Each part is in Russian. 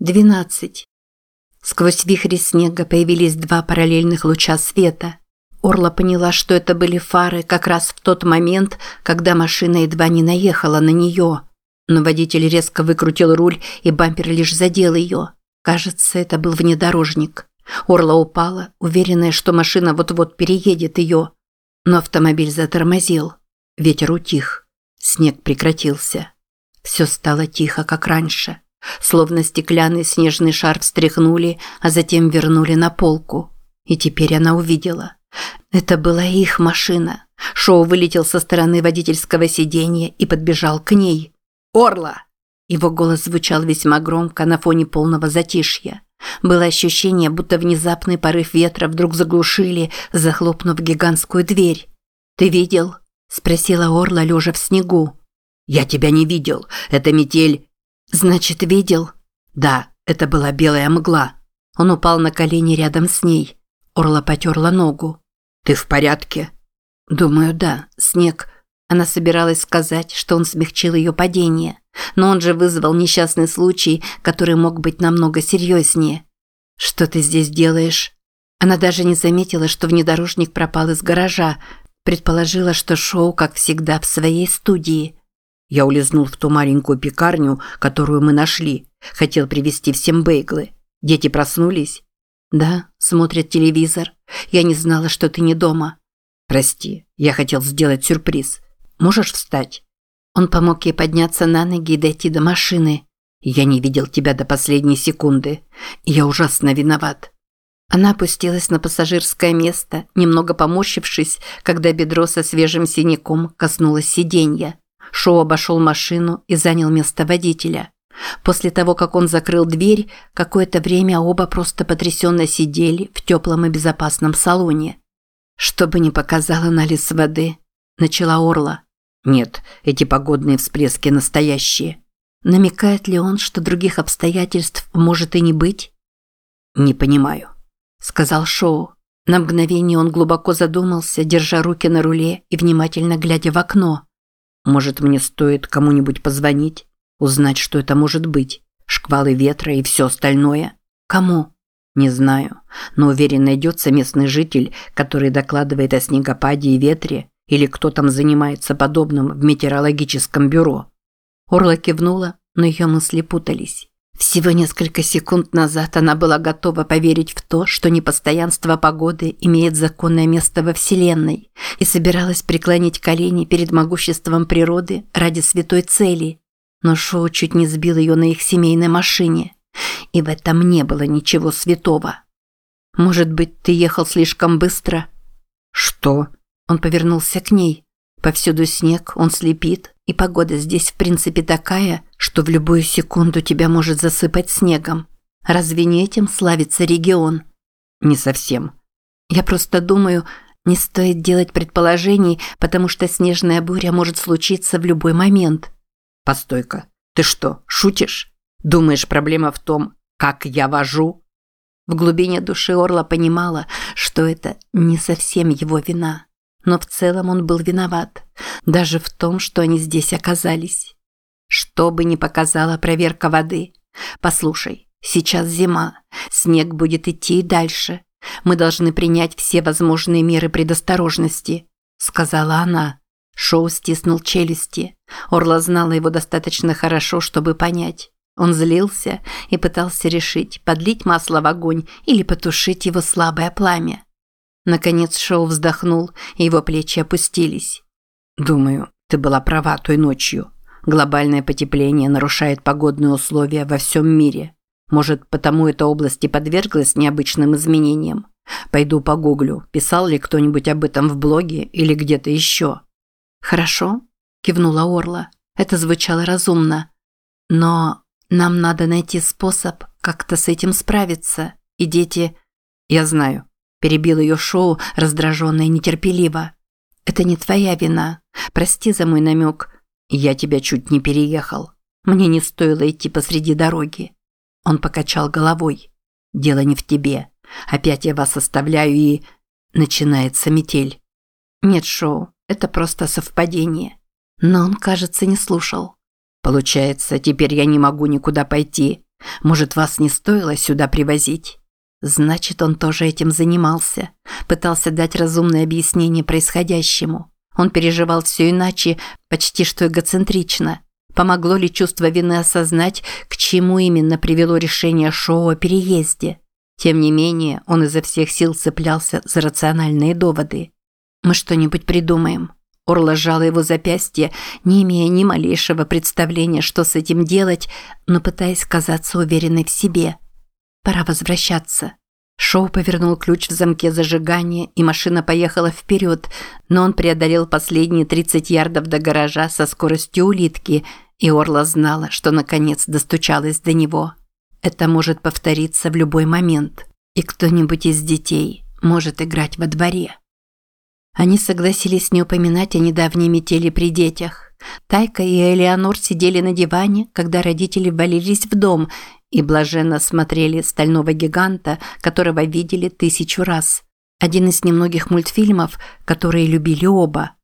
Двенадцать. Сквозь вихри снега появились два параллельных луча света. Орла поняла, что это были фары как раз в тот момент, когда машина едва не наехала на нее. Но водитель резко выкрутил руль, и бампер лишь задел ее. Кажется, это был внедорожник. Орла упала, уверенная, что машина вот-вот переедет ее. Но автомобиль затормозил. Ветер утих. Снег прекратился. Все стало тихо, как раньше. Словно стеклянный снежный шар встряхнули, а затем вернули на полку. И теперь она увидела. Это была их машина. Шоу вылетел со стороны водительского сиденья и подбежал к ней. «Орла!» Его голос звучал весьма громко на фоне полного затишья. Было ощущение, будто внезапный порыв ветра вдруг заглушили, захлопнув гигантскую дверь. «Ты видел?» – спросила Орла, лежа в снегу. «Я тебя не видел. Это метель...» «Значит, видел?» «Да, это была белая мгла». Он упал на колени рядом с ней. Орла потерла ногу. «Ты в порядке?» «Думаю, да. Снег...» Она собиралась сказать, что он смягчил ее падение, но он же вызвал несчастный случай, который мог быть намного серьезнее. «Что ты здесь делаешь?» Она даже не заметила, что внедорожник пропал из гаража, предположила, что шоу, как всегда, в своей студии. Я улизнул в ту маленькую пекарню, которую мы нашли. Хотел привезти всем бейглы. Дети проснулись? Да, смотрят телевизор. Я не знала, что ты не дома. Прости, я хотел сделать сюрприз. Можешь встать? Он помог ей подняться на ноги и дойти до машины. Я не видел тебя до последней секунды. Я ужасно виноват. Она опустилась на пассажирское место, немного поморщившись, когда бедро со свежим синяком коснулось сиденья. Шоу обошел машину и занял место водителя. После того, как он закрыл дверь, какое-то время оба просто потрясенно сидели в теплом и безопасном салоне. «Чтобы не показал анализ воды», – начала Орла. Нет, эти погодные всплески настоящие. Намекает ли он, что других обстоятельств может и не быть? Не понимаю, сказал Шоу. На мгновение он глубоко задумался, держа руки на руле и внимательно глядя в окно. Может, мне стоит кому-нибудь позвонить, узнать, что это может быть? Шквалы ветра и все остальное? Кому? Не знаю, но уверен, найдется местный житель, который докладывает о снегопаде и ветре или кто там занимается подобным в метеорологическом бюро? Орла кивнула, но ее мысли путались. Всего несколько секунд назад она была готова поверить в то, что непостоянство погоды имеет законное место во Вселенной, и собиралась преклонить колени перед могуществом природы ради святой цели. Но Шоу чуть не сбил ее на их семейной машине. И в этом не было ничего святого. «Может быть, ты ехал слишком быстро?» «Что?» Он повернулся к ней. Повсюду снег, он слепит, и погода здесь в принципе такая, что в любую секунду тебя может засыпать снегом. Разве не этим славится регион? Не совсем. Я просто думаю, не стоит делать предположений, потому что снежная буря может случиться в любой момент. Постой-ка, ты что, шутишь? Думаешь, проблема в том, как я вожу? В глубине души Орла понимала, что это не совсем его вина. Но в целом он был виноват, даже в том, что они здесь оказались. Что бы ни показала проверка воды. Послушай, сейчас зима, снег будет идти и дальше. Мы должны принять все возможные меры предосторожности, сказала она. Шоу стиснул челюсти. Орла знала его достаточно хорошо, чтобы понять. Он злился и пытался решить, подлить масло в огонь или потушить его слабое пламя. Наконец Шоу вздохнул, и его плечи опустились. «Думаю, ты была права той ночью. Глобальное потепление нарушает погодные условия во всем мире. Может, потому эта область и подверглась необычным изменениям. Пойду погуглю, писал ли кто-нибудь об этом в блоге или где-то еще». «Хорошо», – кивнула Орла. Это звучало разумно. «Но нам надо найти способ как-то с этим справиться. И дети...» «Я знаю», Перебил ее шоу, раздраженно и нетерпеливо. «Это не твоя вина. Прости за мой намек. Я тебя чуть не переехал. Мне не стоило идти посреди дороги». Он покачал головой. «Дело не в тебе. Опять я вас оставляю и...» Начинается метель. «Нет, Шоу, это просто совпадение». Но он, кажется, не слушал. «Получается, теперь я не могу никуда пойти. Может, вас не стоило сюда привозить? Значит, он тоже этим занимался. Пытался дать разумное объяснение происходящему. Он переживал все иначе, почти что эгоцентрично. Помогло ли чувство вины осознать, к чему именно привело решение Шоу о переезде? Тем не менее, он изо всех сил цеплялся за рациональные доводы. «Мы что-нибудь придумаем». Орла сжала его запястье, не имея ни малейшего представления, что с этим делать, но пытаясь казаться уверенной в себе. «Пора возвращаться». Шоу повернул ключ в замке зажигания, и машина поехала вперед, но он преодолел последние 30 ярдов до гаража со скоростью улитки, и Орла знала, что наконец достучалась до него. Это может повториться в любой момент, и кто-нибудь из детей может играть во дворе. Они согласились не упоминать о недавней метели при детях. Тайка и Элеонор сидели на диване, когда родители ввалились в дом и блаженно смотрели стального гиганта, которого видели тысячу раз. Один из немногих мультфильмов, которые любили оба.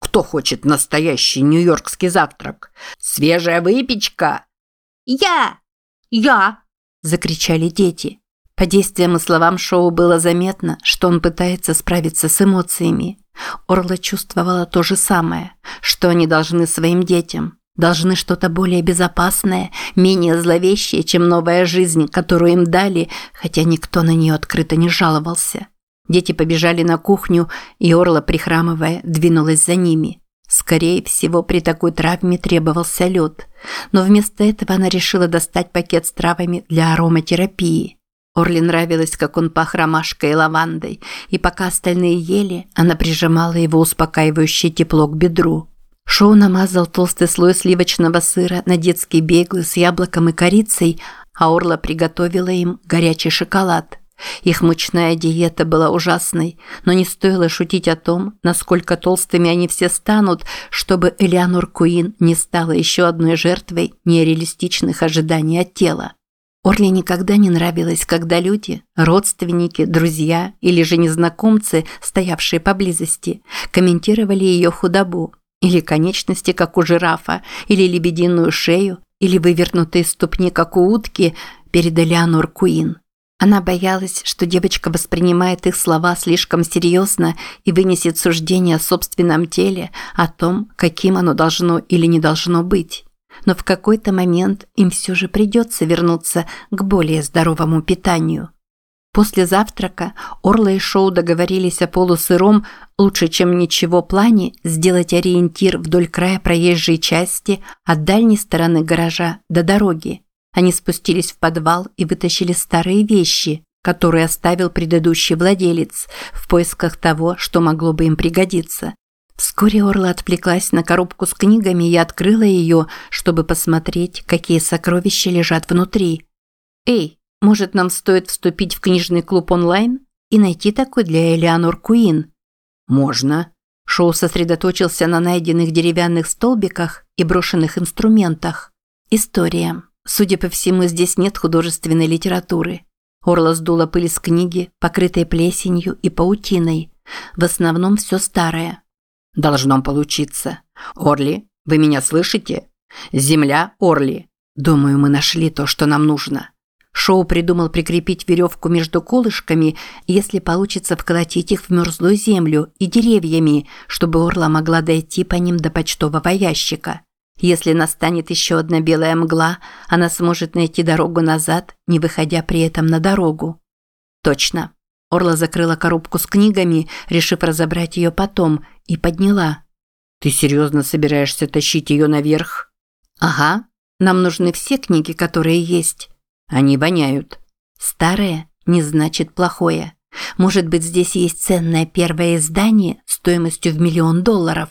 «Кто хочет настоящий нью-йоркский завтрак? Свежая выпечка!» «Я! Я!» – закричали дети. По действиям и словам Шоу было заметно, что он пытается справиться с эмоциями. Орла чувствовала то же самое, что они должны своим детям. Должны что-то более безопасное, менее зловещее, чем новая жизнь, которую им дали, хотя никто на нее открыто не жаловался. Дети побежали на кухню, и Орла, прихрамывая, двинулась за ними. Скорее всего, при такой травме требовался лед. Но вместо этого она решила достать пакет с травами для ароматерапии. Орли нравилось, как он пах ромашкой и лавандой, и пока остальные ели, она прижимала его успокаивающее тепло к бедру. Шоу намазал толстый слой сливочного сыра на детские беглы с яблоком и корицей, а Орла приготовила им горячий шоколад. Их мучная диета была ужасной, но не стоило шутить о том, насколько толстыми они все станут, чтобы Элеонор Куин не стала еще одной жертвой нереалистичных ожиданий от тела. Орле никогда не нравилось, когда люди, родственники, друзья или же незнакомцы, стоявшие поблизости, комментировали ее худобу, или конечности, как у жирафа, или лебединую шею, или вывернутые ступни, как у утки, перед Элеонор Куин. Она боялась, что девочка воспринимает их слова слишком серьезно и вынесет суждение о собственном теле, о том, каким оно должно или не должно быть. Но в какой-то момент им все же придется вернуться к более здоровому питанию. После завтрака Орла и Шоу договорились о полусыром, лучше чем ничего плане, сделать ориентир вдоль края проезжей части от дальней стороны гаража до дороги. Они спустились в подвал и вытащили старые вещи, которые оставил предыдущий владелец, в поисках того, что могло бы им пригодиться. Вскоре Орла отвлеклась на коробку с книгами и открыла ее, чтобы посмотреть, какие сокровища лежат внутри. «Эй, может, нам стоит вступить в книжный клуб онлайн и найти такой для Элеонор Куин? Можно. Шоу сосредоточился на найденных деревянных столбиках и брошенных инструментах. История. Судя по всему, здесь нет художественной литературы. Орла сдула пыль с книги, покрытой плесенью и паутиной. В основном все старое. Должно получиться. Орли, вы меня слышите? Земля Орли. Думаю, мы нашли то, что нам нужно. Шоу придумал прикрепить веревку между колышками, если получится вколотить их в мерзлую землю и деревьями, чтобы Орла могла дойти по ним до почтового ящика. Если настанет еще одна белая мгла, она сможет найти дорогу назад, не выходя при этом на дорогу. Точно. Орла закрыла коробку с книгами, решив разобрать ее потом, и подняла. «Ты серьезно собираешься тащить ее наверх?» «Ага. Нам нужны все книги, которые есть. Они воняют. Старое не значит плохое. Может быть, здесь есть ценное первое издание стоимостью в миллион долларов.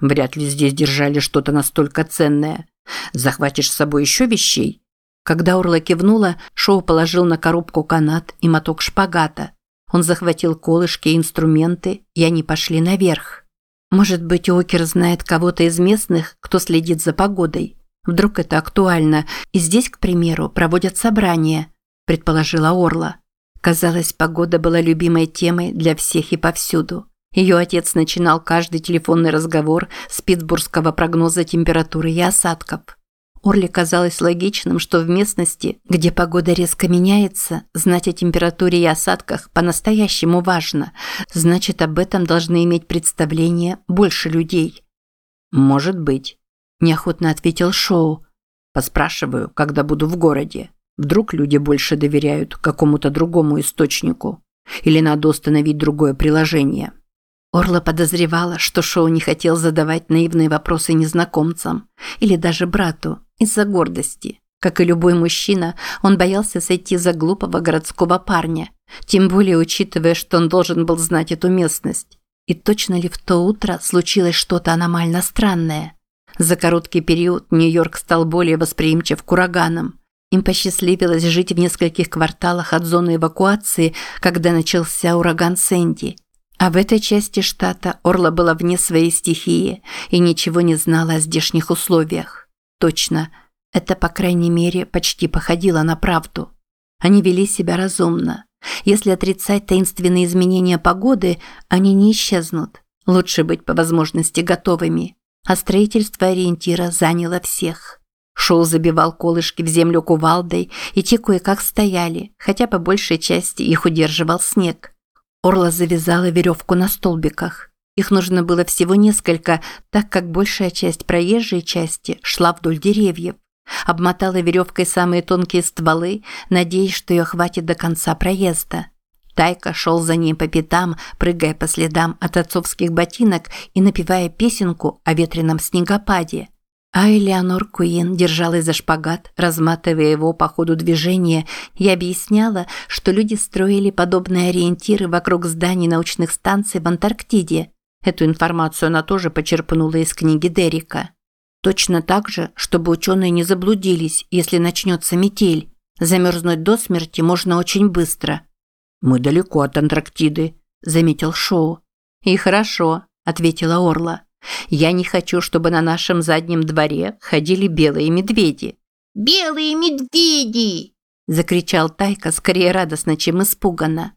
Вряд ли здесь держали что-то настолько ценное. Захватишь с собой еще вещей? Когда Орла кивнула, Шоу положил на коробку канат и моток шпагата. Он захватил колышки и инструменты, и они пошли наверх. Может быть, Окер знает кого-то из местных, кто следит за погодой. Вдруг это актуально, и здесь, к примеру, проводят собрания, предположила Орла. Казалось, погода была любимой темой для всех и повсюду. Ее отец начинал каждый телефонный разговор с питтсбургского прогноза температуры и осадков. Орли казалось логичным, что в местности, где погода резко меняется, знать о температуре и осадках по-настоящему важно. Значит, об этом должны иметь представление больше людей. «Может быть», – неохотно ответил Шоу. «Поспрашиваю, когда буду в городе. Вдруг люди больше доверяют какому-то другому источнику. Или надо установить другое приложение». Орла подозревала, что Шоу не хотел задавать наивные вопросы незнакомцам или даже брату из-за гордости. Как и любой мужчина, он боялся сойти за глупого городского парня, тем более учитывая, что он должен был знать эту местность. И точно ли в то утро случилось что-то аномально странное? За короткий период Нью-Йорк стал более восприимчив к ураганам. Им посчастливилось жить в нескольких кварталах от зоны эвакуации, когда начался ураган Сэнди – а в этой части штата Орла была вне своей стихии и ничего не знала о здешних условиях. Точно, это, по крайней мере, почти походило на правду. Они вели себя разумно. Если отрицать таинственные изменения погоды, они не исчезнут. Лучше быть по возможности готовыми. А строительство ориентира заняло всех. Шоу забивал колышки в землю кувалдой, и те кое-как стояли, хотя по большей части их удерживал снег. Орла завязала веревку на столбиках. Их нужно было всего несколько, так как большая часть проезжей части шла вдоль деревьев. Обмотала веревкой самые тонкие стволы, надеясь, что ее хватит до конца проезда. Тайка шел за ней по пятам, прыгая по следам от отцовских ботинок и напевая песенку о ветреном снегопаде. А Элеонор Куин держалась за шпагат, разматывая его по ходу движения, и объясняла, что люди строили подобные ориентиры вокруг зданий научных станций в Антарктиде. Эту информацию она тоже почерпнула из книги Дерека. Точно так же, чтобы ученые не заблудились, если начнется метель. Замерзнуть до смерти можно очень быстро. «Мы далеко от Антарктиды», – заметил Шоу. «И хорошо», – ответила Орла. Я не хочу, чтобы на нашем заднем дворе ходили белые медведи. Белые медведи! закричал Тайка скорее радостно, чем испуганно.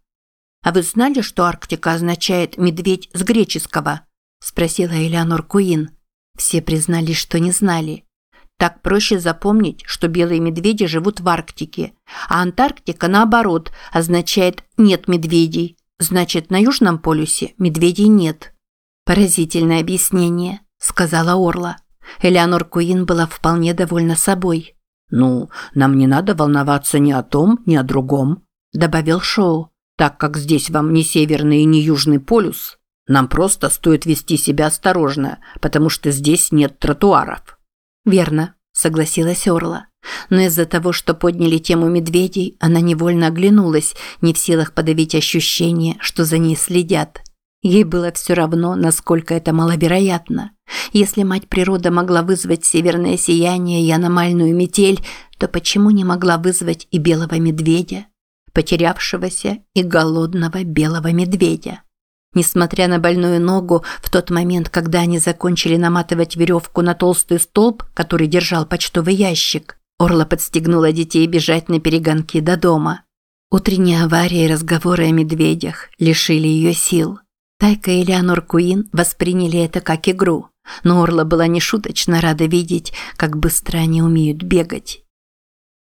А вы знали, что Арктика означает медведь с греческого? спросила Элеонор Куин. Все признались, что не знали. Так проще запомнить, что белые медведи живут в Арктике, а Антарктика наоборот означает нет медведей. Значит, на Южном полюсе медведей нет. «Поразительное объяснение», – сказала Орла. Элеонор Куин была вполне довольна собой. «Ну, нам не надо волноваться ни о том, ни о другом», – добавил Шоу. «Так как здесь вам не северный и не южный полюс, нам просто стоит вести себя осторожно, потому что здесь нет тротуаров». «Верно», – согласилась Орла. Но из-за того, что подняли тему медведей, она невольно оглянулась, не в силах подавить ощущение, что за ней следят. Ей было все равно, насколько это маловероятно. Если мать природа могла вызвать северное сияние и аномальную метель, то почему не могла вызвать и белого медведя? Потерявшегося и голодного белого медведя. Несмотря на больную ногу, в тот момент, когда они закончили наматывать веревку на толстый столб, который держал почтовый ящик, Орла подстегнула детей бежать на перегонки до дома. Утренняя авария и разговоры о медведях лишили ее сил. Тайка и Леонор Куин восприняли это как игру, но Орла была нешуточно рада видеть, как быстро они умеют бегать.